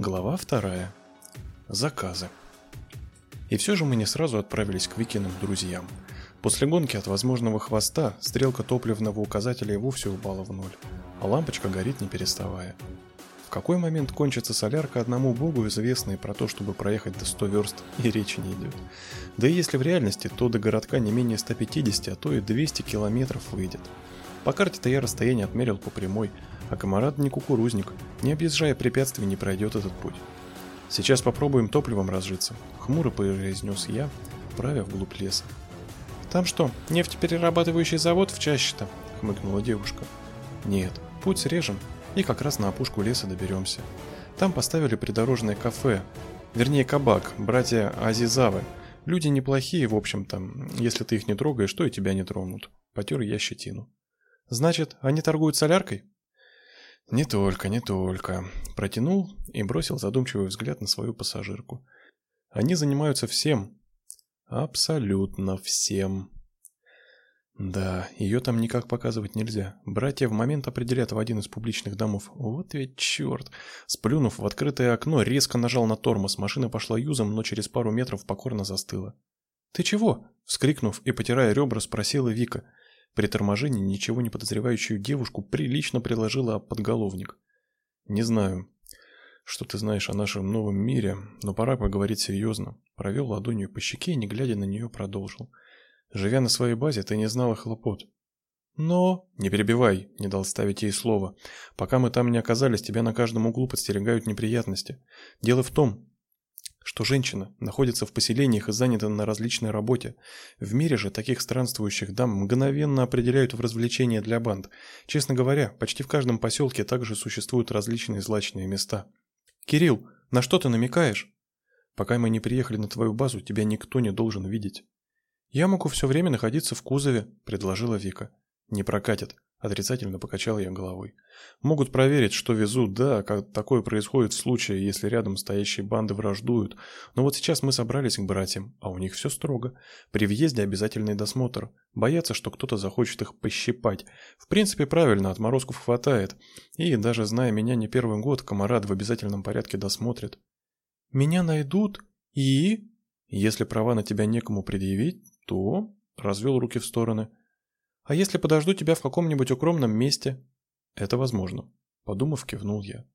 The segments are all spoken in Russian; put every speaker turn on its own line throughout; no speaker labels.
Глава вторая. Заказы. И все же мы не сразу отправились к Викиным друзьям. После гонки от возможного хвоста стрелка топливного указателя и вовсе упала в ноль, а лампочка горит не переставая. В какой момент кончится солярка одному богу известно про то, чтобы проехать до 100 верст и речи не идет. Да и если в реальности, то до городка не менее 150, а то и 200 километров выйдет. По карте-то я расстояние отмерил по прямой, а комарат не кукурузник, не объезжая препятствий не пройдет этот путь. Сейчас попробуем топливом разжиться, хмуро произнес я, правя вглубь леса.
Там что, нефтеперерабатывающий завод в чаще-то? хмыкнула девушка.
Нет, путь срежем и как раз на опушку леса доберемся. Там поставили придорожное кафе, вернее кабак, братья Азизавы. Люди неплохие, в общем-то, если ты их не трогаешь, то и тебя не тронут. Потер я щетину.
Значит, они торгуют соляркой?
Не только, не только. Протянул и бросил задумчивый взгляд на свою пассажирку. Они занимаются всем. Абсолютно всем. Да, ее там никак показывать нельзя. Братья в момент определят в один из публичных домов. Вот ведь черт. Сплюнув в открытое окно, резко нажал на тормоз. Машина пошла юзом, но через пару метров покорно застыла.
«Ты чего?» — вскрикнув и потирая ребра, спросила Вика.
При торможении ничего не подозревающую девушку прилично приложила об подголовник. «Не знаю, что ты знаешь о нашем новом мире, но пора поговорить серьезно». Провел ладонью по щеке и, не глядя на нее, продолжил. «Живя на своей базе, ты не знала хлопот.
Но...
Не перебивай, не дал ставить ей слово. Пока мы там не оказались, тебя на каждом углу подстерегают неприятности. Дело в том, что женщина находится в поселениях и занята на различной работе. В мире же таких странствующих дам мгновенно определяют в развлечения для банд. Честно говоря, почти в каждом поселке также существуют различные злачные места.
Кирилл, на что ты намекаешь?
Пока мы не приехали на твою базу, тебя никто не должен видеть.
Я могу все время находиться в кузове, предложила Вика.
Не прокатит. Отрицательно покачал я головой. Могут проверить, что везу, да, как такое происходит в случае, если рядом стоящие банды враждуют. Но вот сейчас мы собрались к братьям, а у них все строго. При въезде обязательный досмотр. Боятся, что кто-то захочет их пощипать. В принципе, правильно, отморозков хватает. И даже зная меня не первый год, комарат в обязательном порядке досмотрит.
Меня найдут и
если права на тебя некому предъявить, то развел руки в стороны.
А если подожду тебя в каком-нибудь укромном месте?
Это возможно. Подумав, кивнул я.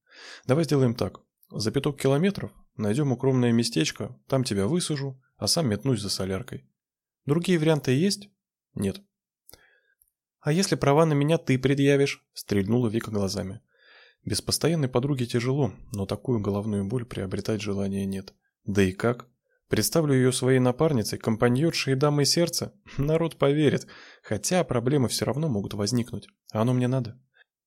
Давай сделаем так. За пяток километров найдем укромное местечко, там тебя высажу, а сам метнусь за соляркой.
Другие варианты есть?
Нет.
А если права на меня ты предъявишь? Стрельнула Вика глазами.
Без постоянной подруги тяжело, но такую головную боль приобретать желания нет. Да и как? Представлю ее своей напарницей, компаньоншей и дамой сердца. Народ поверит, хотя проблемы все равно могут возникнуть. А оно мне надо.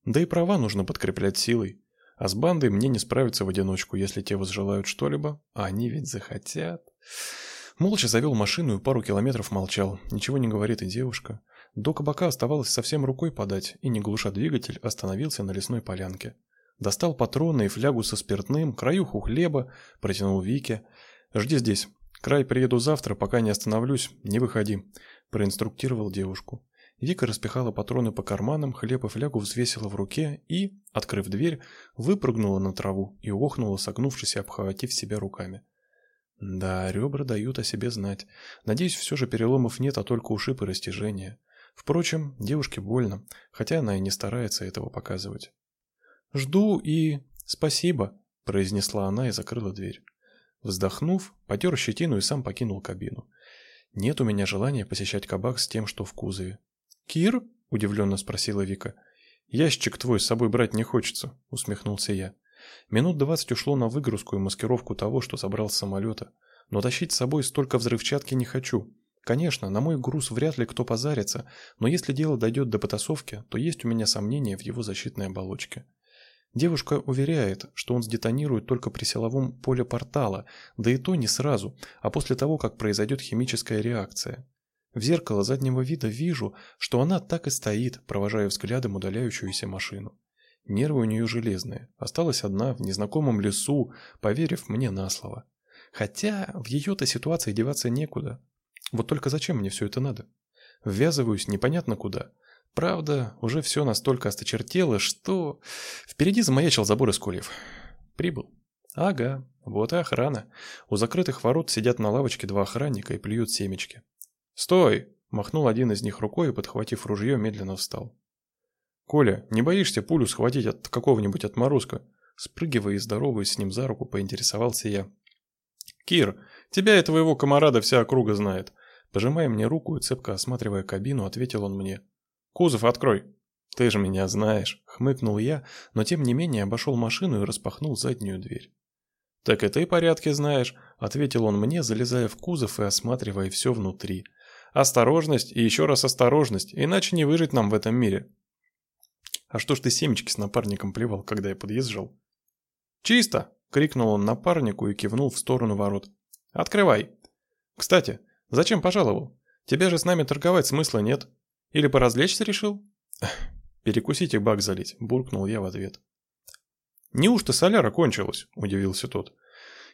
Да и права нужно подкреплять силой. А с бандой мне не справиться в одиночку, если те возжелают что-либо, а они ведь захотят. Молча завел машину и пару километров молчал. Ничего не говорит и девушка. До кабака оставалось совсем рукой подать, и не глуша двигатель, остановился на лесной полянке. Достал патроны и флягу со спиртным, краюху хлеба, протянул Вике. Жди здесь. Край приеду завтра, пока не остановлюсь, не выходи, проинструктировал девушку. Вика распихала патроны по карманам, хлеб и флягу взвесила в руке и, открыв дверь, выпрыгнула на траву и охнула, согнувшись и обхватив себя руками. Да, ребра дают о себе знать. Надеюсь, все же переломов нет, а только ушиб и растяжения. Впрочем, девушке больно, хотя она и не старается этого показывать.
«Жду и... спасибо», — произнесла она и закрыла дверь.
Вздохнув, потер щетину и сам покинул кабину. Нет у меня желания посещать кабак с тем, что в кузове.
«Кир?»
– удивленно спросила Вика. «Ящик твой с собой брать не хочется», – усмехнулся я. Минут двадцать ушло на выгрузку и маскировку того, что собрал с самолета. Но тащить с собой столько взрывчатки не хочу. Конечно, на мой груз вряд ли кто позарится, но если дело дойдет до потасовки, то есть у меня сомнения в его защитной оболочке. Девушка уверяет, что он сдетонирует только при силовом поле портала, да и то не сразу, а после того, как произойдет химическая реакция. В зеркало заднего вида вижу, что она так и стоит, провожая взглядом удаляющуюся машину. Нервы у нее железные. Осталась одна в незнакомом лесу, поверив мне на слово. Хотя в ее-то ситуации деваться некуда. Вот только зачем мне все это надо? Ввязываюсь непонятно куда. Правда, уже все настолько осточертело, что... Впереди замаячил забор из кольев. Прибыл. Ага, вот и охрана. У закрытых ворот сидят на лавочке два охранника и плюют семечки. «Стой!» – махнул один из них рукой и, подхватив ружье, медленно встал. «Коля, не боишься пулю схватить от какого-нибудь отморозка?» Спрыгивая и здороваясь с ним за руку, поинтересовался я. «Кир, тебя и твоего комарада вся округа знает». Пожимая мне руку и цепко осматривая кабину, ответил он мне. «Кузов открой!» «Ты же меня знаешь», — хмыкнул я, но тем не менее обошел машину и распахнул заднюю дверь. «Так и ты порядки знаешь», — ответил он мне, залезая в кузов и осматривая все внутри. «Осторожность и еще раз осторожность, иначе не выжить нам в этом мире». «А что ж ты семечки с напарником плевал, когда я подъезжал?» «Чисто!» — крикнул он напарнику и кивнул в сторону ворот. «Открывай!» «Кстати, зачем пожаловал? Тебе же с нами торговать смысла нет. Или поразвлечься решил?» «Перекусите бак залить», — буркнул я в ответ. «Неужто соляра кончилась?» – удивился тот.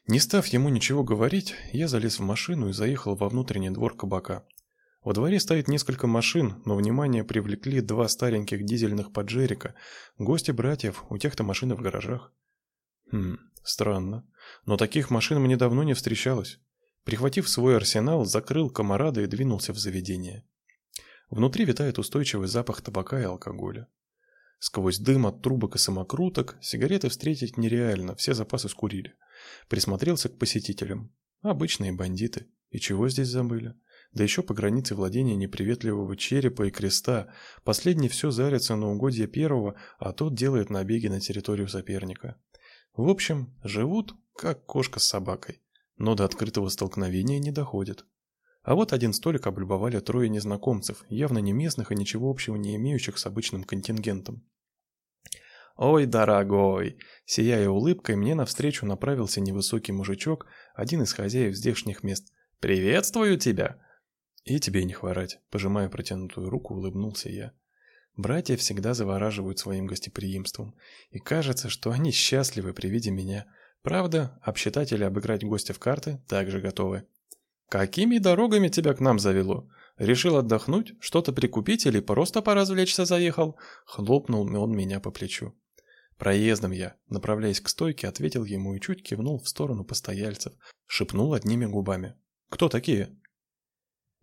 Не став ему ничего говорить, я залез в машину и заехал во внутренний двор кабака. Во дворе стоит несколько машин, но внимание привлекли два стареньких дизельных поджерика, гости братьев, у тех-то машины в гаражах. Хм, странно. Но таких машин мне давно не встречалось. Прихватив свой арсенал, закрыл комарада и двинулся в заведение. Внутри витает устойчивый запах табака и алкоголя. Сквозь дым от трубок и самокруток сигареты встретить нереально, все запасы скурили. Присмотрелся к посетителям. Обычные бандиты. И чего здесь забыли? Да еще по границе владения неприветливого черепа и креста. Последний все зарится на угодье первого, а тот делает набеги на территорию соперника. В общем, живут как кошка с собакой. Но до открытого столкновения не доходят. А вот один столик облюбовали трое незнакомцев, явно не местных и ничего общего не имеющих с обычным контингентом. «Ой, дорогой!» Сияя улыбкой, мне навстречу направился невысокий мужичок, один из хозяев здешних мест. «Приветствую тебя!» «И тебе не хворать», — пожимая протянутую руку, улыбнулся я. Братья всегда завораживают своим гостеприимством, и кажется, что они счастливы при виде меня. Правда, обсчитать или обыграть гостя в карты также готовы. «Какими дорогами тебя к нам завело? Решил отдохнуть, что-то прикупить или просто поразвлечься заехал?» Хлопнул он меня по плечу. «Проездом я», направляясь к стойке, ответил ему и чуть кивнул в сторону постояльцев, шепнул одними губами. «Кто такие?»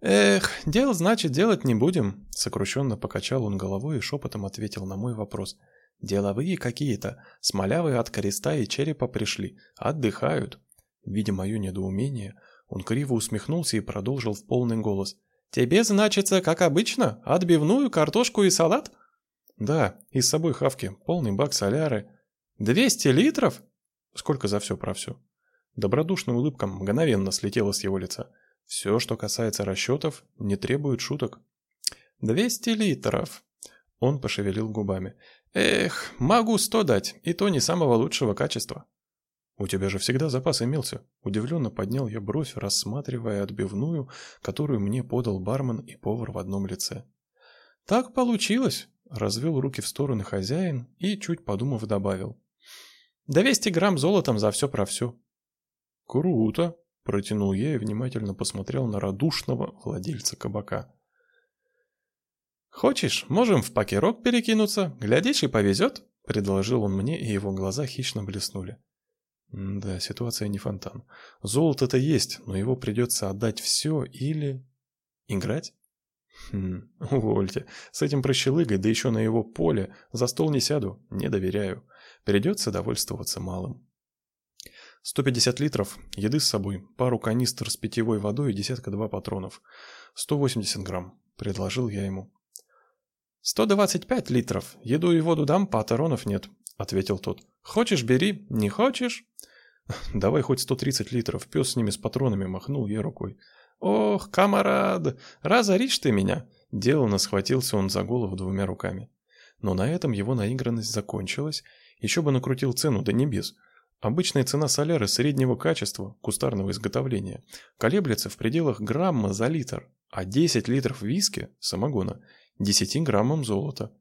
«Эх, дел, значит, делать не будем», — сокрушенно покачал он головой и шепотом ответил на мой вопрос. «Деловые какие-то, смолявые от креста и черепа пришли, отдыхают». Видя мое недоумение, он криво усмехнулся и продолжил в полный голос. «Тебе, значится, как обычно, отбивную, картошку и салат?» «Да, и с собой хавки, полный бак соляры». «Двести литров?» «Сколько за все про все?» Добродушная улыбка мгновенно слетела с его лица. «Все, что касается расчетов, не требует шуток». «Двести литров», — он пошевелил губами. «Эх, могу сто дать, и то не самого лучшего качества». «У тебя же всегда запас имелся». Удивленно поднял я бровь, рассматривая отбивную, которую мне подал бармен и повар в одном лице. «Так получилось», — развел руки в стороны хозяин и, чуть подумав, добавил. «Двести грамм золотом за все про все». «Круто», — протянул я и внимательно посмотрел на радушного владельца кабака. «Хочешь, можем в пакерок перекинуться, глядишь и повезет», — предложил он мне, и его глаза хищно блеснули. Да, ситуация не фонтан. Золото-то есть, но его придется отдать все или... Играть? Хм, увольте. С этим прощелыгой, да еще на его поле, за стол не сяду, не доверяю. Придется довольствоваться малым. 150 литров, еды с собой, пару канистр с питьевой водой и десятка-два патронов. 180 грамм, предложил я ему. 125 литров, еду и воду дам, патронов нет, ответил тот. Хочешь, бери, не хочешь? Давай хоть 130 литров, пес с ними с патронами махнул я рукой. Ох, камарад, разоришь ты меня. Деланно схватился он за голову двумя руками. Но на этом его наигранность закончилась. Еще бы накрутил цену до небес. Обычная цена соляры среднего качества, кустарного изготовления, колеблется в пределах грамма за литр, а 10 литров виски, самогона, 10 граммам золота.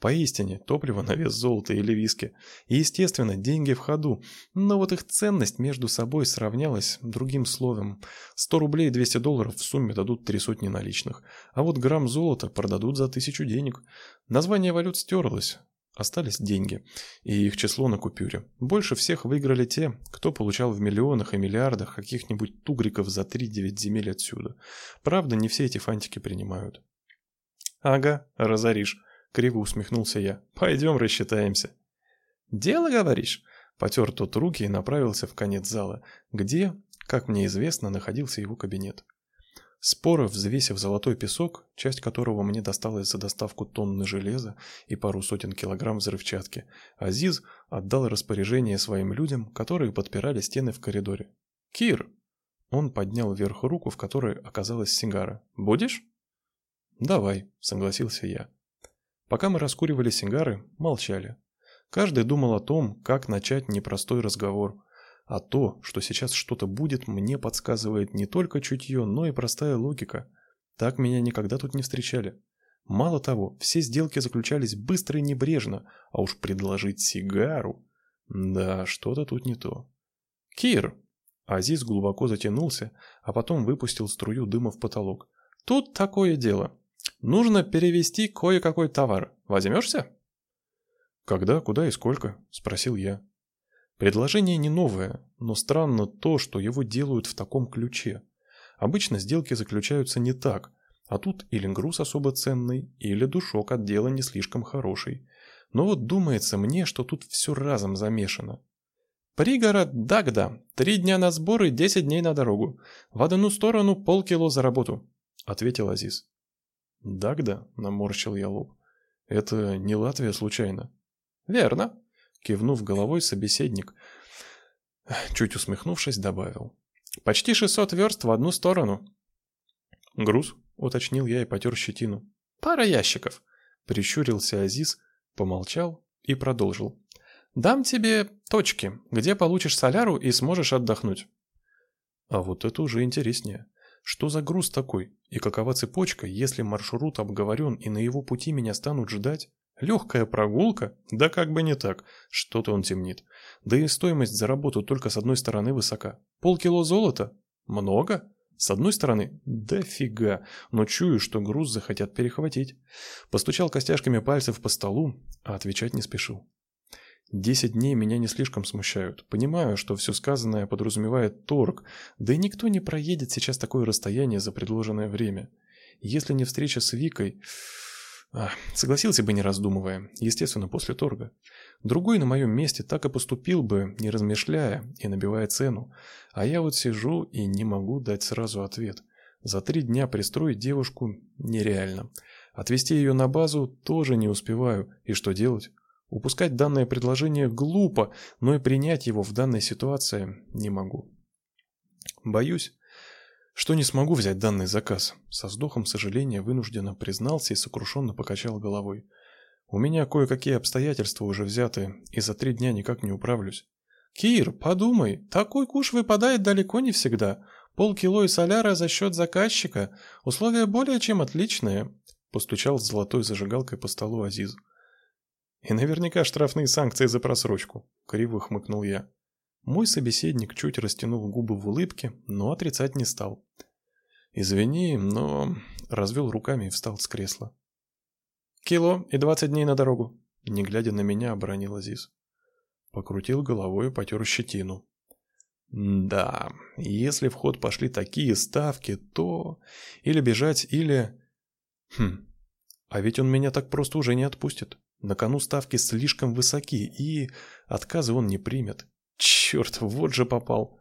Поистине, топливо на вес золота или виски. И, естественно, деньги в ходу. Но вот их ценность между собой сравнялась другим словом. 100 рублей и 200 долларов в сумме дадут три сотни наличных. А вот грамм золота продадут за тысячу денег. Название валют стерлось. Остались деньги, и их число на купюре. Больше всех выиграли те, кто получал в миллионах и миллиардах каких-нибудь тугриков за 3-9 земель отсюда. Правда, не все эти фантики принимают. «Ага, разоришь», — криво усмехнулся я. «Пойдем рассчитаемся». «Дело, говоришь?» Потер тот руки и направился в конец зала, где, как мне известно, находился его кабинет. Споро взвесив золотой песок, часть которого мне досталась за доставку тонны железа и пару сотен килограмм взрывчатки, Азиз отдал распоряжение своим людям, которые подпирали стены в коридоре. «Кир!» Он поднял вверх руку, в которой оказалась сигара. «Будешь?» «Давай», — согласился я. Пока мы раскуривали сигары, молчали. Каждый думал о том, как начать непростой разговор, а то, что сейчас что-то будет, мне подсказывает не только чутье, но и простая логика. Так меня никогда тут не встречали. Мало того, все сделки заключались быстро и небрежно, а уж предложить сигару... Да, что-то тут не то. «Кир!» Азиз глубоко затянулся, а потом выпустил струю дыма в потолок. «Тут такое дело. Нужно перевести кое-какой товар. Возьмешься?» «Когда, куда и сколько?» – спросил я. Предложение не новое, но странно то, что его делают в таком ключе. Обычно сделки заключаются не так, а тут или груз особо ценный, или душок от дела не слишком хороший. Но вот думается мне, что тут все разом замешано. «Пригород Дагда. Три дня на сборы, десять дней на дорогу. В одну сторону полкило за работу», — ответил Азиз. «Дагда?» — наморщил я лоб. «Это не Латвия случайно?» «Верно. Кивнув головой, собеседник, чуть усмехнувшись, добавил. «Почти 600 верст в одну сторону». «Груз?» — уточнил я и потер щетину. «Пара ящиков», — прищурился Азиз, помолчал и продолжил. «Дам тебе точки, где получишь соляру и сможешь отдохнуть». А вот это уже интереснее. Что за груз такой? И какова цепочка, если маршрут обговорен и на его пути меня станут ждать? Легкая прогулка? Да как бы не так. Что-то он темнит. Да и стоимость за работу только с одной стороны высока. Полкило золота? Много? С одной стороны, дофига, но чую, что груз захотят перехватить. Постучал костяшками пальцев по столу, а отвечать не спешил. Десять дней меня не слишком смущают. Понимаю, что все сказанное подразумевает торг, да и никто не проедет сейчас такое расстояние за предложенное время. Если не встреча с Викой... А, согласился бы, не раздумывая, естественно, после торга. Другой на моем месте так и поступил бы, не размышляя и набивая цену. А я вот сижу и не могу дать сразу ответ. За три дня пристроить девушку нереально. Отвезти ее на базу тоже не успеваю. И что делать? Упускать данное предложение глупо, но и принять его в данной ситуации не могу. Боюсь, что не смогу взять данный заказ. Со вздохом сожаления вынужденно признался и сокрушенно покачал головой. У меня кое-какие обстоятельства уже взяты, и за три дня никак не управлюсь. Кир, подумай, такой куш выпадает далеко не всегда. Полкило и соляра за счет заказчика. Условия более чем отличные. Постучал золотой зажигалкой по столу Азиз. И наверняка штрафные санкции за просрочку. Криво хмыкнул я. Мой собеседник чуть растянул губы в улыбке, но отрицать не стал. «Извини, но...» — развел руками и встал с кресла. «Кило и двадцать дней на дорогу», — не глядя на меня, обронил Азиз. Покрутил головой и потер щетину. «Да, если в ход пошли такие ставки, то... Или бежать, или... Хм, а ведь он меня так просто уже не отпустит. На кону ставки слишком высоки, и отказы он не примет. Черт, вот же попал.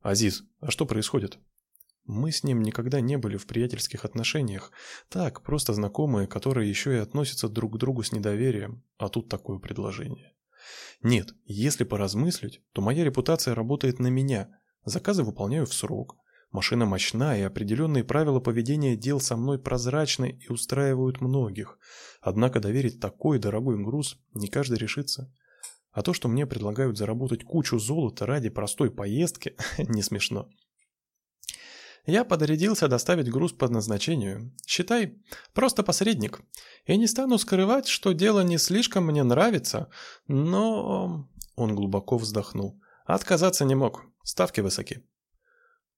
Азиз, а что происходит? Мы с ним никогда не были в приятельских отношениях. Так, просто знакомые, которые еще и относятся друг к другу с недоверием. А тут такое предложение. Нет, если поразмыслить, то моя репутация работает на меня. Заказы выполняю в срок. Машина мощная, и определенные правила поведения дел со мной прозрачны и устраивают многих. Однако доверить такой дорогой груз не каждый решится. А то, что мне предлагают заработать кучу золота ради простой поездки, не смешно. Я подорядился доставить груз по назначению. Считай, просто посредник. Я не стану скрывать, что дело не слишком мне нравится, но... Он глубоко вздохнул. Отказаться не мог. Ставки высоки.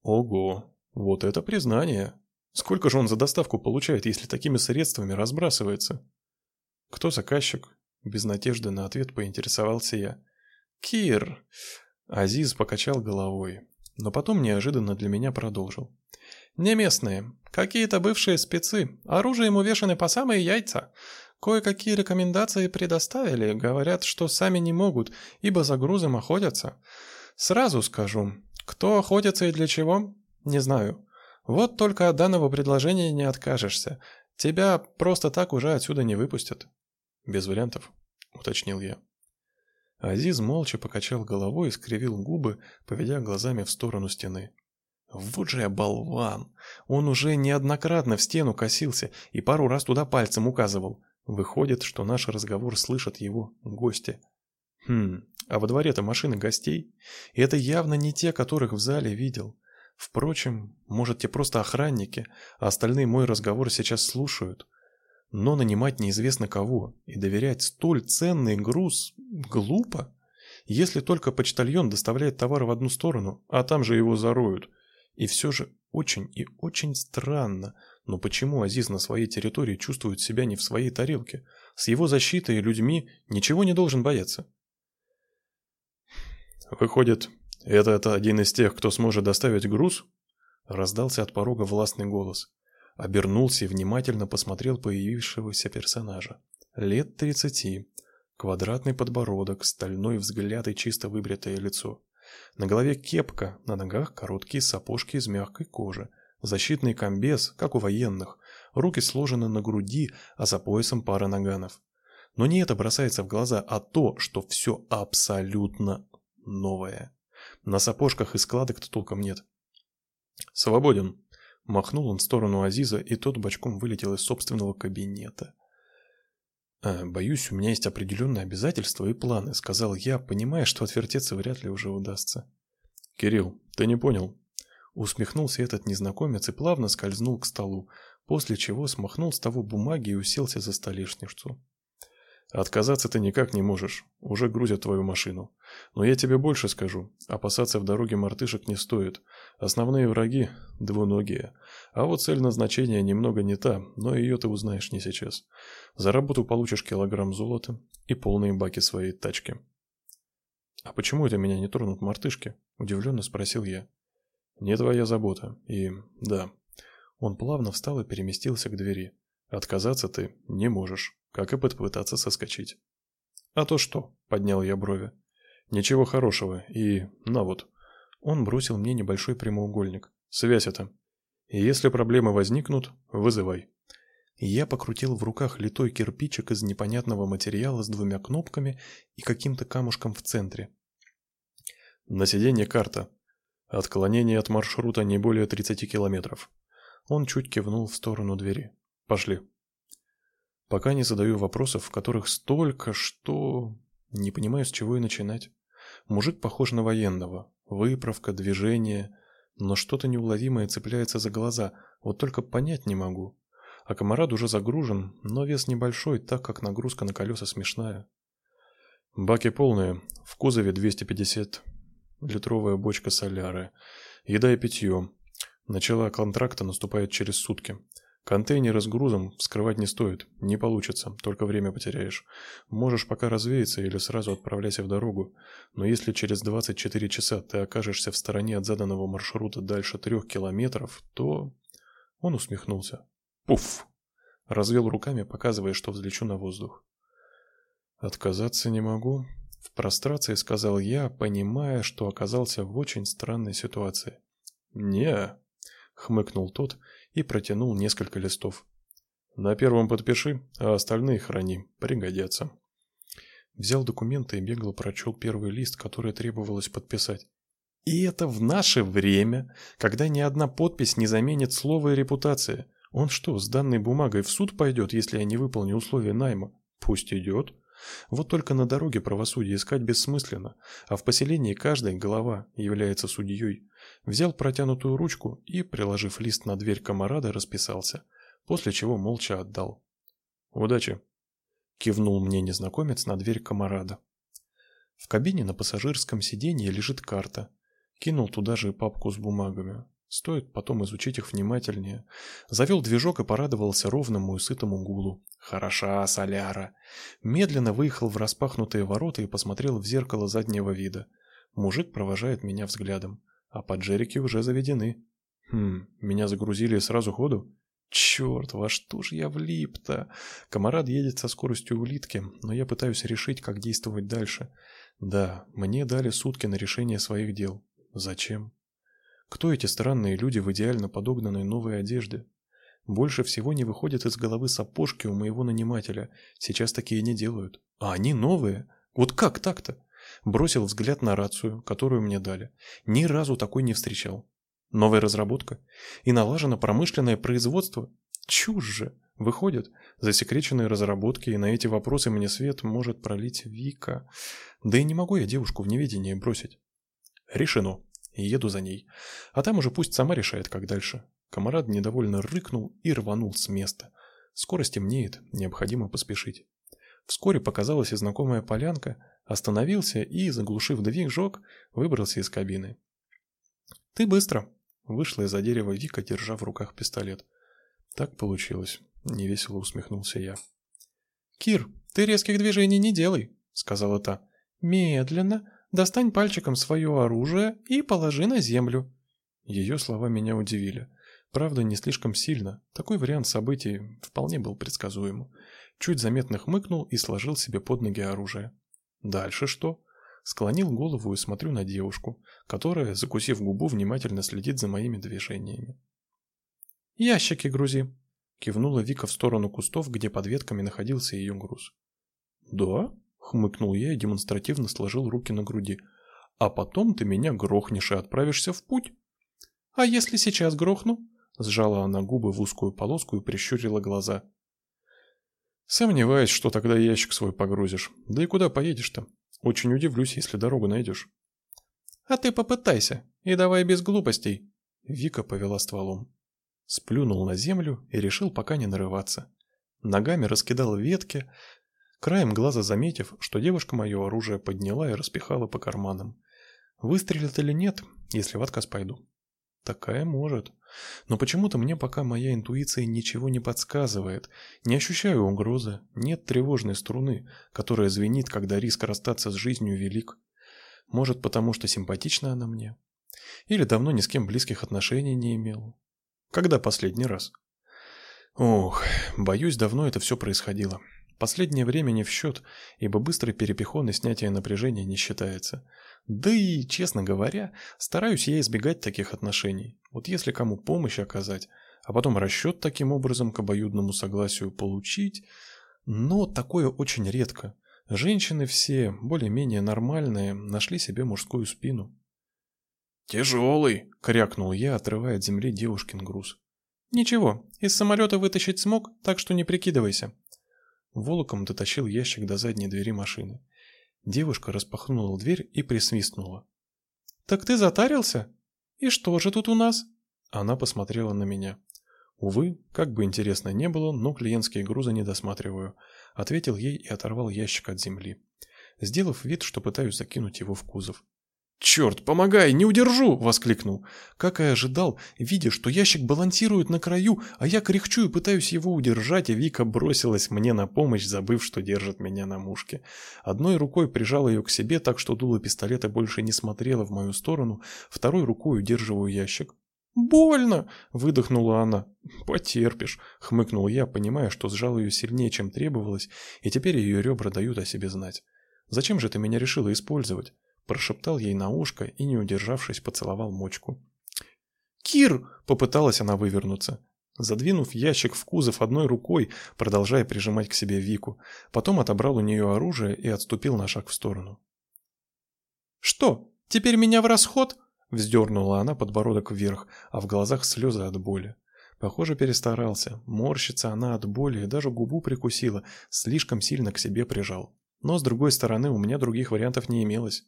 Ого, вот это признание. Сколько же он за доставку получает, если такими средствами разбрасывается? Кто заказчик? Без надежды на ответ поинтересовался я. «Кир!» Азиз покачал головой, но потом неожиданно для меня продолжил. «Не местные. Какие-то бывшие спецы. Оружием увешаны по самые яйца. Кое-какие рекомендации предоставили, говорят, что сами не могут, ибо за грузом охотятся. Сразу скажу, кто охотится и для чего, не знаю. Вот только от данного предложения не откажешься. Тебя просто так уже отсюда не выпустят. Без вариантов, уточнил я. Азиз молча покачал головой и скривил губы, поведя глазами в сторону стены. Вот же я болван. Он уже неоднократно в стену косился и пару раз туда пальцем указывал. Выходит, что наш разговор слышат его гости. Хм, а во дворе-то машины гостей. И это явно не те, которых в зале видел. Впрочем, может, те просто охранники, а остальные мой разговор сейчас слушают. Но нанимать неизвестно кого и доверять столь ценный груз глупо. Если только почтальон доставляет товар в одну сторону, а там же его зароют. И все же очень и очень странно, но почему Азиз на своей территории чувствует себя не в своей тарелке? С его защитой и людьми ничего не должен бояться. Выходит, это, это один из тех, кто сможет доставить груз? Раздался от порога властный голос обернулся и внимательно посмотрел появившегося персонажа. Лет тридцати, квадратный подбородок, стальной взгляд и чисто выбритое лицо. На голове кепка, на ногах короткие сапожки из мягкой кожи, защитный комбез, как у военных, руки сложены на груди, а за поясом пара наганов. Но не это бросается в глаза, а то, что все абсолютно новое. На сапожках и складок-то толком нет. «Свободен», Махнул он в сторону Азиза, и тот бочком вылетел из собственного кабинета. «А, «Боюсь, у меня есть определенные обязательства и планы», — сказал я, понимая, что отвертеться вряд ли уже удастся. «Кирилл, ты не понял?» Усмехнулся этот незнакомец и плавно скользнул к столу, после чего смахнул с того бумаги и уселся за столешницу. Отказаться ты никак не можешь. Уже грузят твою машину. Но я тебе больше скажу. Опасаться в дороге мартышек не стоит. Основные враги двуногие. А вот цель назначения немного не та, но ее ты узнаешь не сейчас. За работу получишь килограмм золота и полные баки своей тачки. А почему это меня не тронут мартышки? удивленно спросил я. Не твоя забота. И да. Он плавно встал и переместился к двери. Отказаться ты не можешь как и попытаться соскочить. «А то что?» – поднял я брови. «Ничего хорошего, и... на вот». Он бросил мне небольшой прямоугольник. «Связь это. И если проблемы возникнут, вызывай». Я покрутил в руках литой кирпичик из непонятного материала с двумя кнопками и каким-то камушком в центре. На сиденье карта. Отклонение от маршрута не более 30 километров. Он чуть кивнул в сторону двери. «Пошли». Пока не задаю вопросов, в которых столько, что не понимаю, с чего и начинать. Мужик похож на военного. Выправка, движение, но что-то неуловимое цепляется за глаза. Вот только понять не могу. А комарад уже загружен, но вес небольшой, так как нагрузка на колеса смешная. Баки полные, в кузове 250 литровая бочка соляры. Еда и питье. Начало контракта наступает через сутки. Контейнеры с грузом вскрывать не стоит, не получится, только время потеряешь. Можешь пока развеяться или сразу отправляйся в дорогу, но если через 24 часа ты окажешься в стороне от заданного маршрута дальше трех километров, то... Он усмехнулся. Пуф! Развел руками, показывая, что взлечу на воздух. Отказаться не могу. В прострации сказал я, понимая, что оказался в очень странной ситуации. не хмыкнул тот и протянул несколько листов. На первом подпиши, а остальные храни, пригодятся. Взял документы и бегло прочел первый лист, который требовалось подписать. И это в наше время, когда ни одна подпись не заменит слово и репутация. Он что, с данной бумагой в суд пойдет, если я не выполню условия найма? Пусть идет. Вот только на дороге правосудие искать бессмысленно, а в поселении каждая голова является судьей. Взял протянутую ручку и, приложив лист на дверь комарада, расписался, после чего молча отдал. «Удачи!» – кивнул мне незнакомец на дверь комарада. В кабине на пассажирском сиденье лежит карта. Кинул туда же папку с бумагами. Стоит потом изучить их внимательнее. Завел движок и порадовался ровному и сытому гулу. Хороша соляра. Медленно выехал в распахнутые ворота и посмотрел в зеркало заднего вида. Мужик провожает меня взглядом. А поджерики уже заведены. Хм, меня загрузили сразу ходу? Черт, во что ж я влип-то? Комарат едет со скоростью улитки, но я пытаюсь решить, как действовать дальше. Да, мне дали сутки на решение своих дел. Зачем? Кто эти странные люди в идеально подогнанной новой одежде? Больше всего не выходят из головы сапожки у моего нанимателя. Сейчас такие не делают. А они новые? Вот как так-то? Бросил взгляд на рацию, которую мне дали. Ни разу такой не встречал. Новая разработка? И налажено промышленное производство? Чушь же! Выходят, засекреченные разработки, и на эти вопросы мне свет может пролить Вика. Да и не могу я девушку в неведении бросить. Решено и еду за ней. А там уже пусть сама решает, как дальше. Комарат недовольно рыкнул и рванул с места. Скоро стемнеет, необходимо поспешить. Вскоре показалась и знакомая полянка, остановился и, заглушив движок, выбрался из кабины. «Ты быстро!» — вышла из-за дерева Вика, держа в руках пистолет. «Так получилось», — невесело усмехнулся я. «Кир, ты резких движений не делай», — сказала та. «Медленно, Достань пальчиком свое оружие и положи на землю. Ее слова меня удивили. Правда, не слишком сильно. Такой вариант событий вполне был предсказуем. Чуть заметно хмыкнул и сложил себе под ноги оружие. Дальше что? Склонил голову и смотрю на девушку, которая, закусив губу, внимательно следит за моими движениями. «Ящики грузи», — кивнула Вика в сторону кустов, где под ветками находился ее груз. «Да?» Хмыкнул я и демонстративно сложил руки на груди. А потом ты меня грохнешь и отправишься в путь. А если сейчас грохну? Сжала она губы в узкую полоску и прищурила глаза. Сомневаюсь, что тогда ящик свой погрузишь. Да и куда поедешь-то? Очень удивлюсь, если дорогу найдешь. А ты попытайся, и давай без глупостей. Вика повела стволом. Сплюнул на землю и решил пока не нарываться. Ногами раскидал ветки, краем глаза заметив, что девушка мое оружие подняла и распихала по карманам. Выстрелит или нет, если в отказ пойду? Такая может. Но почему-то мне пока моя интуиция ничего не подсказывает. Не ощущаю угрозы, нет тревожной струны, которая звенит, когда риск расстаться с жизнью велик. Может, потому что симпатична она мне? Или давно ни с кем близких отношений не имел? Когда последний раз? Ох, боюсь, давно это все происходило. Последнее время не в счет, ибо быстрый перепихон и снятие напряжения не считается. Да и, честно говоря, стараюсь я избегать таких отношений. Вот если кому помощь оказать, а потом расчет таким образом к обоюдному согласию получить, но такое очень редко. Женщины все, более-менее нормальные, нашли себе мужскую спину. «Тяжелый!» — крякнул я, отрывая от земли девушкин груз. «Ничего, из самолета вытащить смог, так что не прикидывайся», Волоком дотащил ящик до задней двери машины. Девушка распахнула дверь и присвистнула. «Так ты затарился? И что же тут у нас?» Она посмотрела на меня. «Увы, как бы интересно не было, но клиентские грузы не досматриваю», ответил ей и оторвал ящик от земли, сделав вид, что пытаюсь закинуть его в кузов. «Черт, помогай, не удержу!» — воскликнул. Как и ожидал, видя, что ящик балансирует на краю, а я кряхчу и пытаюсь его удержать, и Вика бросилась мне на помощь, забыв, что держит меня на мушке. Одной рукой прижал ее к себе так, что дуло пистолета больше не смотрело в мою сторону, второй рукой удерживаю ящик. «Больно!» — выдохнула она. «Потерпишь», — хмыкнул я, понимая, что сжал ее сильнее, чем требовалось, и теперь ее ребра дают о себе знать. «Зачем же ты меня решила использовать?» Прошептал ей на ушко и, не удержавшись, поцеловал мочку. «Кир!» — попыталась она вывернуться. Задвинув ящик в кузов одной рукой, продолжая прижимать к себе Вику, потом отобрал у нее оружие и отступил на шаг в сторону. «Что, теперь меня в расход?» — вздернула она подбородок вверх, а в глазах слезы от боли. Похоже, перестарался. Морщится она от боли и даже губу прикусила, слишком сильно к себе прижал. Но, с другой стороны, у меня других вариантов не имелось.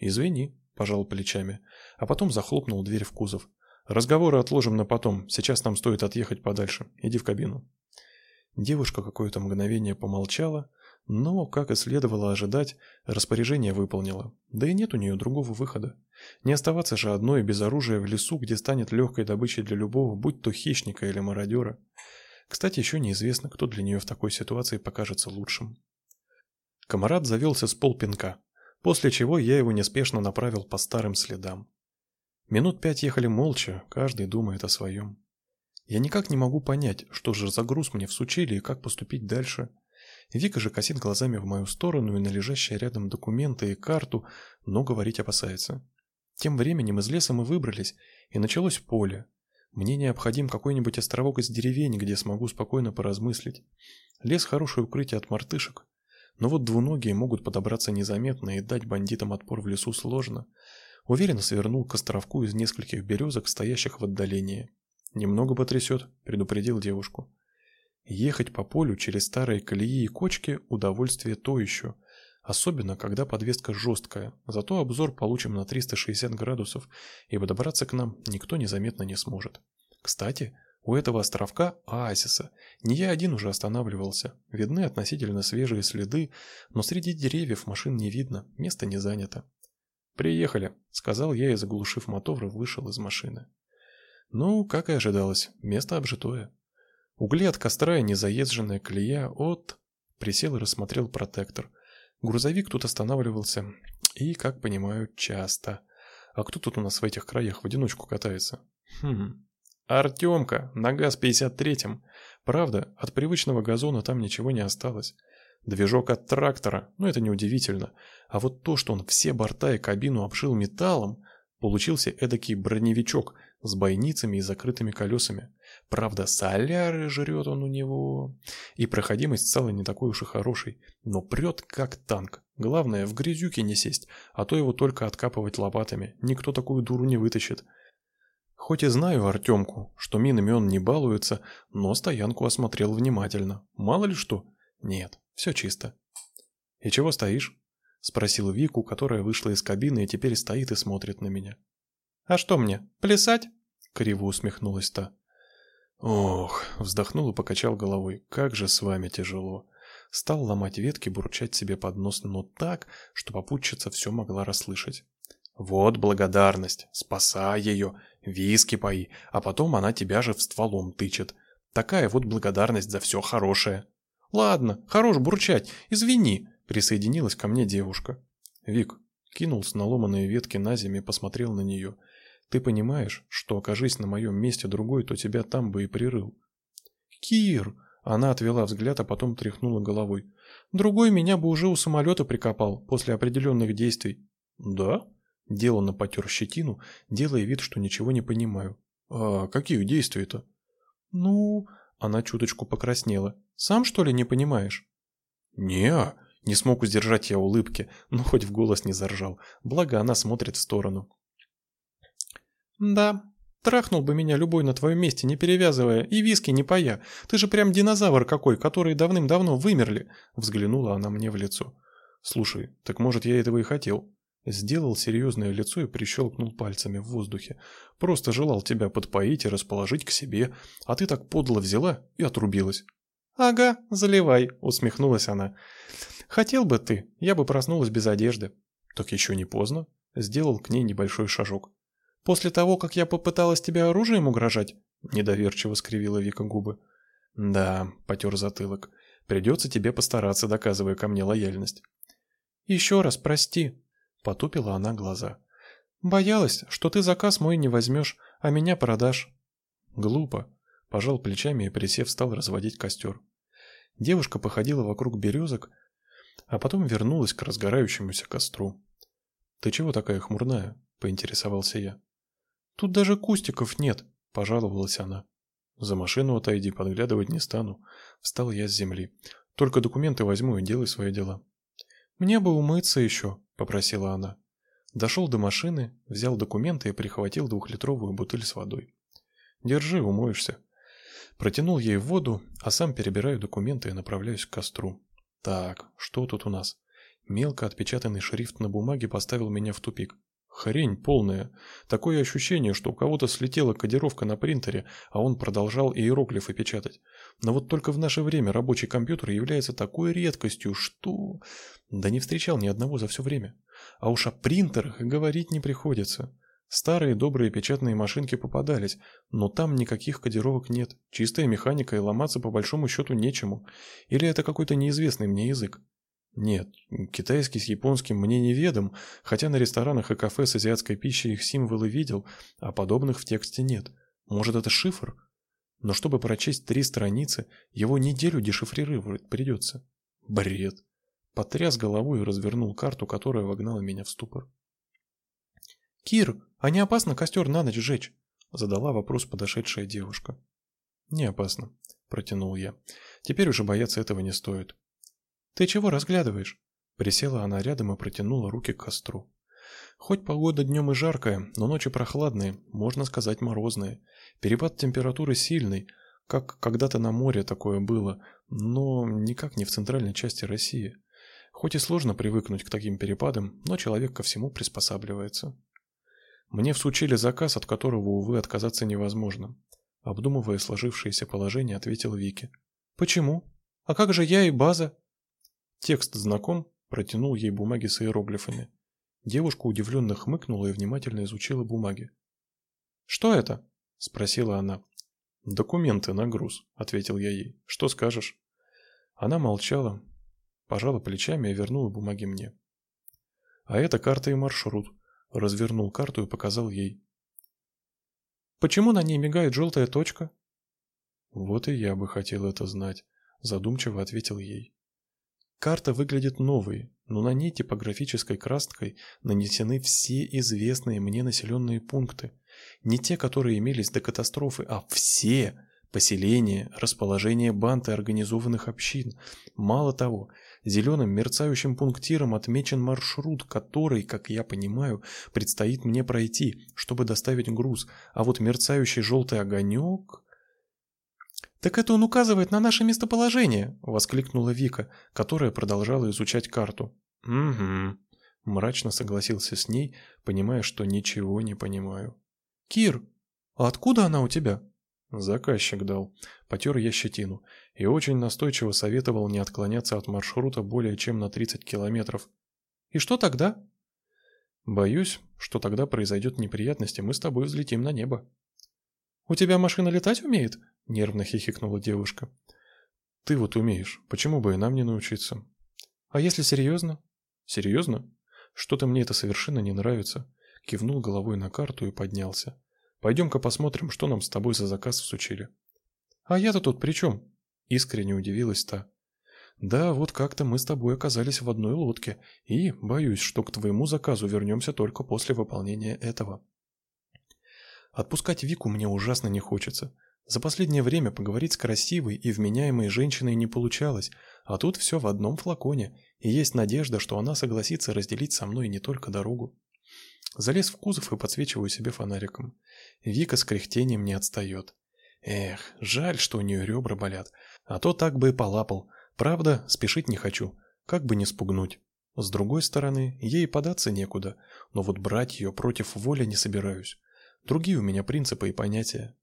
«Извини», – пожал плечами, а потом захлопнул дверь в кузов. «Разговоры отложим на потом, сейчас нам стоит отъехать подальше. Иди в кабину». Девушка какое-то мгновение помолчала, Но, как и следовало ожидать, распоряжение выполнила. Да и нет у нее другого выхода. Не оставаться же одной без оружия в лесу, где станет легкой добычей для любого, будь то хищника или мародера. Кстати, еще неизвестно, кто для нее в такой ситуации покажется лучшим. Комарат завелся с полпинка, после чего я его неспешно направил по старым следам. Минут пять ехали молча, каждый думает о своем. Я никак не могу понять, что же за груз мне всучили и как поступить дальше. Вика же косит глазами в мою сторону и на лежащие рядом документы и карту, но говорить опасается. Тем временем из леса мы выбрались, и началось поле. Мне необходим какой-нибудь островок из деревень, где смогу спокойно поразмыслить. Лес хорошее укрытие от мартышек. Но вот двуногие могут подобраться незаметно и дать бандитам отпор в лесу сложно. Уверенно свернул к островку из нескольких березок, стоящих в отдалении. «Немного потрясет», — предупредил девушку. Ехать по полю через старые колеи и кочки – удовольствие то еще. Особенно, когда подвеска жесткая, зато обзор получим на 360 градусов, и подобраться к нам никто незаметно не сможет. Кстати, у этого островка оазиса не я один уже останавливался. Видны относительно свежие следы, но среди деревьев машин не видно, место не занято. «Приехали», — сказал я и, заглушив мотор, вышел из машины. Ну, как и ожидалось, место обжитое. Угли от костра и незаезженная колея от... Присел и рассмотрел протектор. Грузовик тут останавливался. И, как понимаю, часто. А кто тут у нас в этих краях в одиночку катается? Хм... Артемка, на ГАЗ-53. Правда, от привычного газона там ничего не осталось. Движок от трактора, ну это неудивительно. А вот то, что он все борта и кабину обшил металлом, получился эдакий броневичок с бойницами и закрытыми колесами. Правда, соляры жрет он у него. И проходимость стала не такой уж и хорошей, но прет как танк. Главное, в грязюке не сесть, а то его только откапывать лопатами. Никто такую дуру не вытащит. Хоть и знаю Артемку, что минами он не балуется, но стоянку осмотрел внимательно. Мало ли что. Нет, все чисто. «И чего стоишь?» — спросил Вику, которая вышла из кабины и теперь стоит и смотрит на меня. «А что мне, плясать?» — криво усмехнулась та. «Ох», — вздохнул и покачал головой, — «как же с вами тяжело». Стал ломать ветки, бурчать себе под нос, но так, что попутчица все могла расслышать. «Вот благодарность, спасай ее, виски пои, а потом она тебя же в стволом тычет. Такая вот благодарность за все хорошее. Ладно, хорош бурчать, извини, присоединилась ко мне девушка. Вик кинул с наломанные ветки на землю и посмотрел на нее. Ты понимаешь, что окажись на моем месте другой, то тебя там бы и прирыл. Кир, она отвела взгляд, а потом тряхнула головой. Другой меня бы уже у самолета прикопал после определенных действий. Да? Деланно потер щетину, делая вид, что ничего не понимаю. «А каких действий-то?» «Ну...» Она чуточку покраснела. «Сам, что ли, не понимаешь?» «Не-а...» Не смог сдержать я улыбки, но хоть в голос не заржал. Благо она смотрит в сторону. «Да, трахнул бы меня любой на твоем месте, не перевязывая, и виски не пая. Ты же прям динозавр какой, который давным-давно вымерли!» Взглянула она мне в лицо. «Слушай, так может я этого и хотел?» Сделал серьезное лицо и прищелкнул пальцами в воздухе. Просто желал тебя подпоить и расположить к себе, а ты так подло взяла и отрубилась. «Ага, заливай», — усмехнулась она. «Хотел бы ты, я бы проснулась без одежды». «Так еще не поздно». Сделал к ней небольшой шажок. «После того, как я попыталась тебе оружием угрожать?» Недоверчиво скривила Вика губы. «Да», — потер затылок. «Придется тебе постараться, доказывая ко мне лояльность». «Еще раз прости», Потупила она глаза. «Боялась, что ты заказ мой не возьмешь, а меня продашь». «Глупо», — пожал плечами и, присев, стал разводить костер. Девушка походила вокруг березок, а потом вернулась к разгорающемуся костру. «Ты чего такая хмурная?» — поинтересовался я. «Тут даже кустиков нет», — пожаловалась она. «За машину отойди, подглядывать не стану». Встал я с земли. «Только документы возьму и делай свои дела». «Мне бы умыться еще», попросила она. Дошел до машины, взял документы и прихватил двухлитровую бутыль с водой. Держи, умоешься. Протянул ей воду, а сам перебираю документы и направляюсь к костру. Так, что тут у нас? Мелко отпечатанный шрифт на бумаге поставил меня в тупик. Хрень полная. Такое ощущение, что у кого-то слетела кодировка на принтере, а он продолжал иероглифы печатать. Но вот только в наше время рабочий компьютер является такой редкостью, что... Да не встречал ни одного за все время. А уж о принтерах говорить не приходится. Старые добрые печатные машинки попадались, но там никаких кодировок нет. Чистая механика и ломаться по большому счету нечему. Или это какой-то неизвестный мне язык. Нет, китайский с японским мне неведом, хотя на ресторанах и кафе с азиатской пищей их символы видел, а подобных в тексте нет. Может, это шифр? Но чтобы прочесть три страницы, его неделю дешифрировать придется. Бред. Потряс головой и развернул карту, которая вогнала меня в ступор.
«Кир, а не опасно костер на ночь жечь?» Задала вопрос подошедшая девушка.
«Не опасно», — протянул я. «Теперь уже бояться этого не стоит.
«Ты чего разглядываешь?»
Присела она рядом и протянула руки к костру. Хоть погода днем и жаркая, но ночи прохладные, можно сказать морозные. Перепад температуры сильный, как когда-то на море такое было, но никак не в центральной части России. Хоть и сложно привыкнуть к таким перепадам, но человек ко всему приспосабливается. Мне всучили заказ, от которого, увы, отказаться невозможно. Обдумывая сложившееся положение, ответил Вике.
«Почему? А как же я и база?»
Текст знаком, протянул ей бумаги с иероглифами. Девушка удивленно хмыкнула и внимательно изучила бумаги.
«Что это?»
– спросила она. «Документы на груз», – ответил я ей. «Что скажешь?» Она молчала, пожала плечами и вернула бумаги мне. «А это карта и маршрут», – развернул карту и показал ей.
«Почему на ней мигает желтая точка?»
«Вот и я бы хотел это знать», – задумчиво ответил ей. Карта выглядит новой, но на ней типографической краской нанесены все известные мне населенные пункты. Не те, которые имелись до катастрофы, а все поселения, расположение банд и организованных общин. Мало того, зеленым мерцающим пунктиром отмечен маршрут, который, как я понимаю, предстоит мне пройти, чтобы доставить груз, а вот мерцающий желтый огонек...
«Так это он указывает на наше местоположение!» — воскликнула Вика,
которая продолжала изучать карту. «Угу», — мрачно согласился с ней, понимая, что ничего не понимаю.
«Кир, а откуда она у тебя?»
Заказчик дал. Потер я щетину. И очень настойчиво советовал не отклоняться от маршрута более чем на 30 километров.
«И что тогда?»
«Боюсь, что тогда произойдет неприятность, и мы с тобой взлетим на небо».
«У тебя машина летать умеет?»
Нервно хихикнула девушка. Ты вот умеешь, почему бы и нам не научиться?
А если серьезно?»
«Серьезно? Что-то мне это совершенно не нравится». Кивнул головой на карту и поднялся. «Пойдем-ка посмотрим, что нам с тобой за заказ всучили».
«А я-то тут при чем?»
Искренне удивилась та. «Да, вот как-то мы с тобой оказались в одной лодке, и боюсь, что к твоему заказу вернемся только после выполнения этого». Отпускать Вику мне ужасно не хочется. За последнее время поговорить с красивой и вменяемой женщиной не получалось, а тут все в одном флаконе, и есть надежда, что она согласится разделить со мной не только дорогу. Залез в кузов и подсвечиваю себе фонариком. Вика с кряхтением не отстает. Эх, жаль, что у нее ребра болят, а то так бы и полапал. Правда, спешить не хочу, как бы не спугнуть. С другой стороны, ей податься некуда, но вот брать ее против воли не собираюсь. Другие у меня принципы и понятия.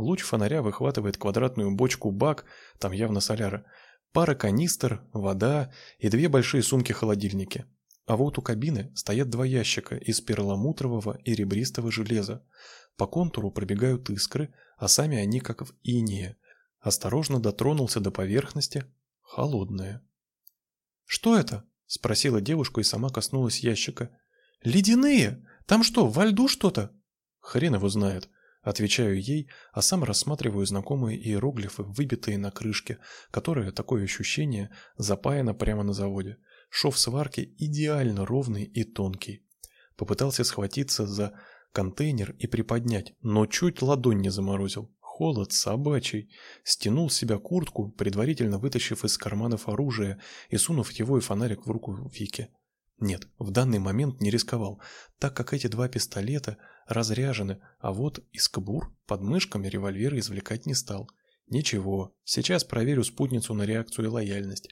Луч фонаря выхватывает квадратную бочку-бак, там явно соляра, пара канистр, вода и две большие сумки-холодильники. А вот у кабины стоят два ящика из перламутрового и ребристого железа. По контуру пробегают искры, а сами они как в инее. Осторожно дотронулся до поверхности. Холодная.
«Что это?» – спросила девушка и сама коснулась ящика. «Ледяные! Там что, во льду что-то?»
Хрен его знает. Отвечаю ей, а сам рассматриваю знакомые иероглифы, выбитые на крышке, которые, такое ощущение, запаяно прямо на заводе. Шов сварки идеально ровный и тонкий. Попытался схватиться за контейнер и приподнять, но чуть ладонь не заморозил. Холод собачий. Стянул с себя куртку, предварительно вытащив из карманов оружие и сунув его и фонарик в руку Вики. Нет, в данный момент не рисковал, так как эти два пистолета разряжены, а вот из кобур под мышками револьвера извлекать не стал. Ничего, сейчас проверю спутницу на реакцию и лояльность.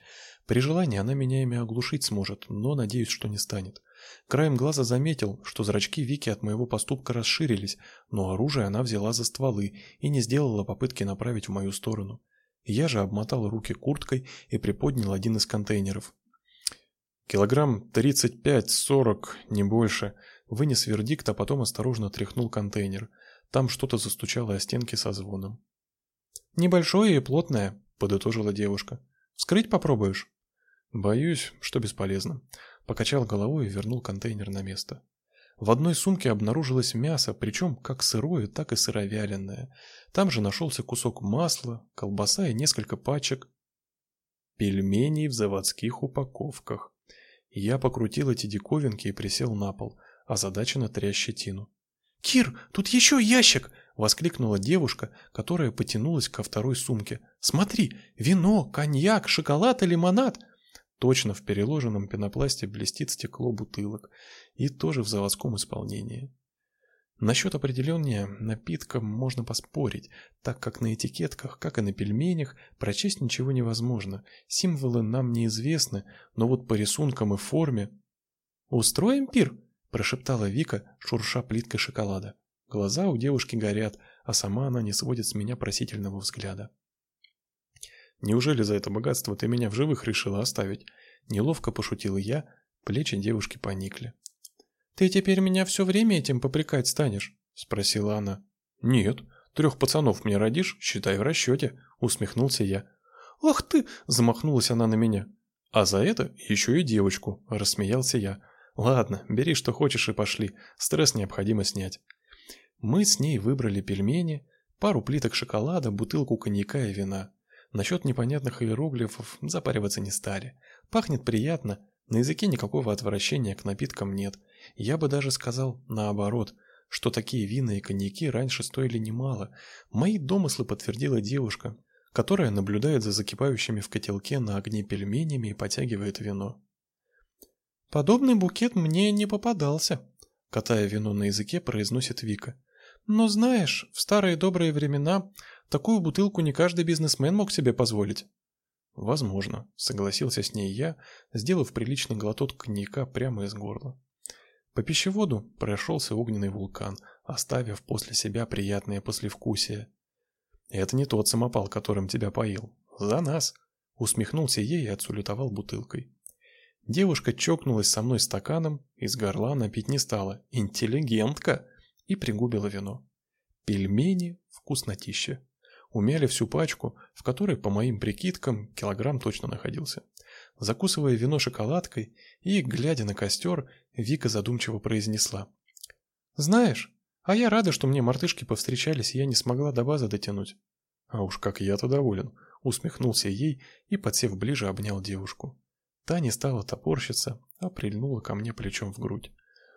При желании она меня ими оглушить сможет, но надеюсь, что не станет. Краем глаза заметил, что зрачки Вики от моего поступка расширились, но оружие она взяла за стволы и не сделала попытки направить в мою сторону. Я же обмотал руки курткой и приподнял один из контейнеров. Килограмм 35-40, не больше. Вынес вердикт, а потом осторожно тряхнул контейнер. Там что-то застучало о стенки со звоном. «Небольшое и плотное», — подытожила девушка. «Вскрыть попробуешь?» «Боюсь, что бесполезно». Покачал головой и вернул контейнер на место. В одной сумке обнаружилось мясо, причем как сырое, так и сыровяленое. Там же нашелся кусок масла, колбаса и несколько пачек пельменей в заводских упаковках. Я покрутил эти диковинки и присел на пол, озадаченно тря щетину. «Кир, тут еще ящик!» — воскликнула девушка, которая потянулась ко второй сумке. «Смотри, вино, коньяк, шоколад и лимонад!» Точно в переложенном пенопласте блестит стекло бутылок, и тоже в заводском исполнении. Насчет определения напитка можно поспорить, так как на этикетках, как и на пельменях, прочесть ничего невозможно. Символы нам неизвестны, но вот по рисункам и форме... «Устроим пир?» – прошептала Вика, шурша плиткой шоколада. Глаза у девушки горят, а сама она не сводит с меня просительного взгляда. Неужели за это богатство ты меня в живых решила оставить? Неловко пошутил я, плечи девушки поникли. Ты теперь меня все время этим попрекать станешь? спросила она. Нет, трех пацанов мне родишь, считай в расчете», — усмехнулся я. «Ах ты!» — замахнулась она на меня. «А за это еще и девочку», — рассмеялся я. «Ладно, бери что хочешь и пошли, стресс необходимо снять». Мы с ней выбрали пельмени, пару плиток шоколада, бутылку коньяка и вина. Насчет непонятных иероглифов запариваться не стали. Пахнет приятно, на языке никакого отвращения к напиткам нет. Я бы даже сказал наоборот, что такие вина и коньяки раньше стоили немало. Мои домыслы подтвердила девушка, которая наблюдает за закипающими в котелке на огне пельменями и потягивает вино. Подобный букет мне не попадался, катая вино на языке, произносит Вика. Но знаешь, в старые добрые времена Такую бутылку не каждый бизнесмен мог себе позволить. Возможно, согласился с ней я, сделав приличный глоток коньяка прямо из горла. По пищеводу прошелся огненный вулкан, оставив после себя приятное послевкусие. Это не тот самопал, которым тебя поил. За нас, усмехнулся ей и отсулютовал бутылкой. Девушка чокнулась со мной стаканом, из горла напить не стала. Интеллигентка и пригубила вино. Пельмени вкуснотища умяли всю пачку, в которой, по моим прикидкам, килограмм точно находился. Закусывая вино шоколадкой и, глядя на костер, Вика задумчиво произнесла. «Знаешь, а я рада, что мне мартышки повстречались, и я не смогла до базы дотянуть». «А уж как я-то доволен», — усмехнулся ей и, подсев ближе, обнял девушку. Та не стала топорщиться, а прильнула ко мне плечом в грудь.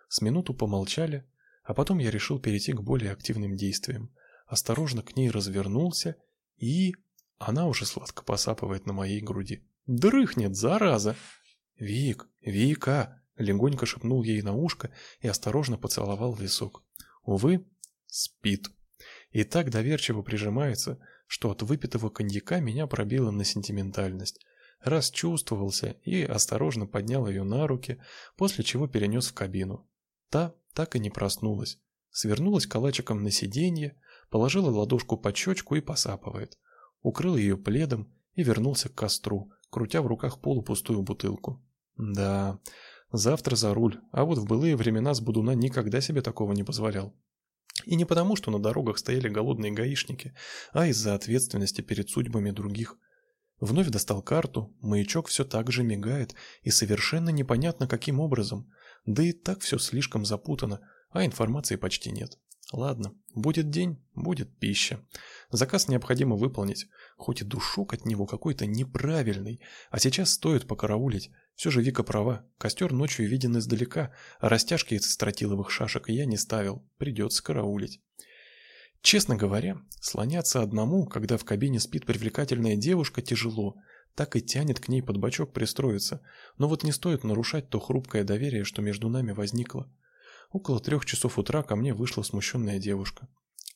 С минуту помолчали, а потом я решил перейти к более активным действиям осторожно к ней развернулся и... Она уже сладко посапывает на моей груди. Дрыхнет, зараза! «Вик, Вика!» — легонько шепнул ей на ушко и осторожно поцеловал висок. Увы, спит. И так доверчиво прижимается, что от выпитого коньяка меня пробило на сентиментальность. Расчувствовался и осторожно поднял ее на руки, после чего перенес в кабину. Та так и не проснулась. Свернулась калачиком на сиденье, положила ладошку под щечку и посапывает. Укрыл ее пледом и вернулся к костру, крутя в руках полупустую бутылку. Да, завтра за руль, а вот в былые времена с Будуна никогда себе такого не позволял. И не потому, что на дорогах стояли голодные гаишники, а из-за ответственности перед судьбами других. Вновь достал карту, маячок все так же мигает, и совершенно непонятно каким образом. Да и так все слишком запутано, а информации почти нет. Ладно, будет день, будет пища. Заказ необходимо выполнить, хоть и душок от него какой-то неправильный, а сейчас стоит покараулить. Все же Вика права, костер ночью виден издалека, а растяжки из стратиловых шашек я не ставил, придется караулить. Честно говоря, слоняться одному, когда в кабине спит привлекательная девушка, тяжело, так и тянет к ней под бочок пристроиться, но вот не стоит нарушать то хрупкое доверие, что между нами возникло. Около трех часов утра ко мне вышла смущенная девушка.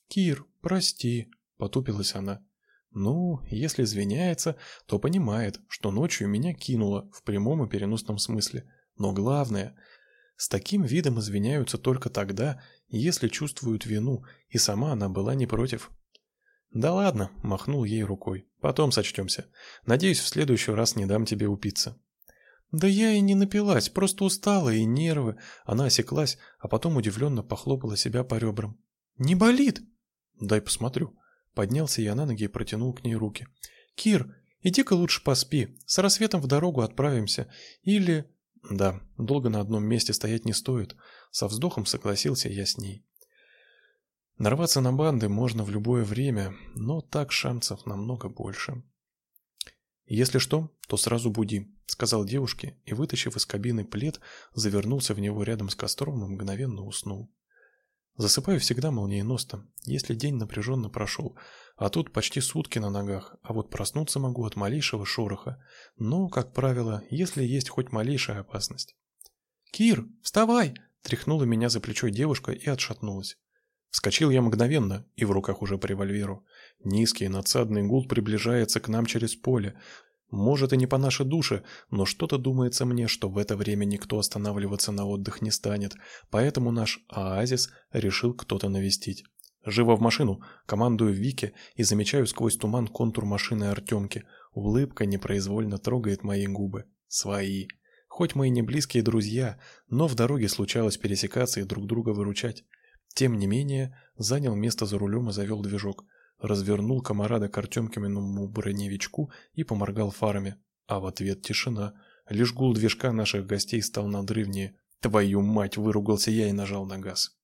«Кир, прости», — потупилась она. Ну, если извиняется, то понимает, что ночью меня кинуло в прямом и переносном смысле. Но главное, С таким видом извиняются только тогда, если чувствуют вину, и сама она была не против. «Да ладно», — махнул ей рукой, — «потом сочтемся. Надеюсь, в следующий раз не дам тебе упиться». «Да я и не напилась, просто устала, и нервы». Она осеклась, а потом удивленно похлопала себя по ребрам. «Не болит?» «Дай посмотрю». Поднялся я на ноги и протянул к ней руки. «Кир, иди-ка лучше поспи, с рассветом в дорогу отправимся. Или...» «Да, долго на одном месте стоять не стоит». Со вздохом согласился я с ней. Нарваться на банды можно в любое время, но так шансов намного больше. Если что, то сразу буди, сказал девушке и, вытащив из кабины плед, завернулся в него рядом с костром и мгновенно уснул. Засыпаю всегда молниеносно, если день напряженно прошел, а тут почти сутки на ногах, а вот проснуться могу от малейшего шороха, но, как правило, если есть хоть малейшая опасность. «Кир, вставай!» – тряхнула меня за плечо девушка и отшатнулась. Вскочил я мгновенно, и в руках уже по револьверу. Низкий надсадный гул приближается к нам через поле. Может и не по нашей душе, но что-то думается мне, что в это время никто останавливаться на отдых не станет, поэтому наш оазис решил кто-то навестить. Живо в машину, командую Вике и замечаю сквозь туман контур машины Артемки. Улыбка непроизвольно трогает мои губы. Свои. Хоть мы и не близкие друзья, но в дороге случалось пересекаться и друг друга выручать. Тем не менее, занял место за рулем и завел движок. Развернул комарада к Артемкиному броневичку и поморгал фарами. А в ответ тишина. Лишь гул движка наших гостей стал надрывнее. «Твою мать!» – выругался я и нажал на газ.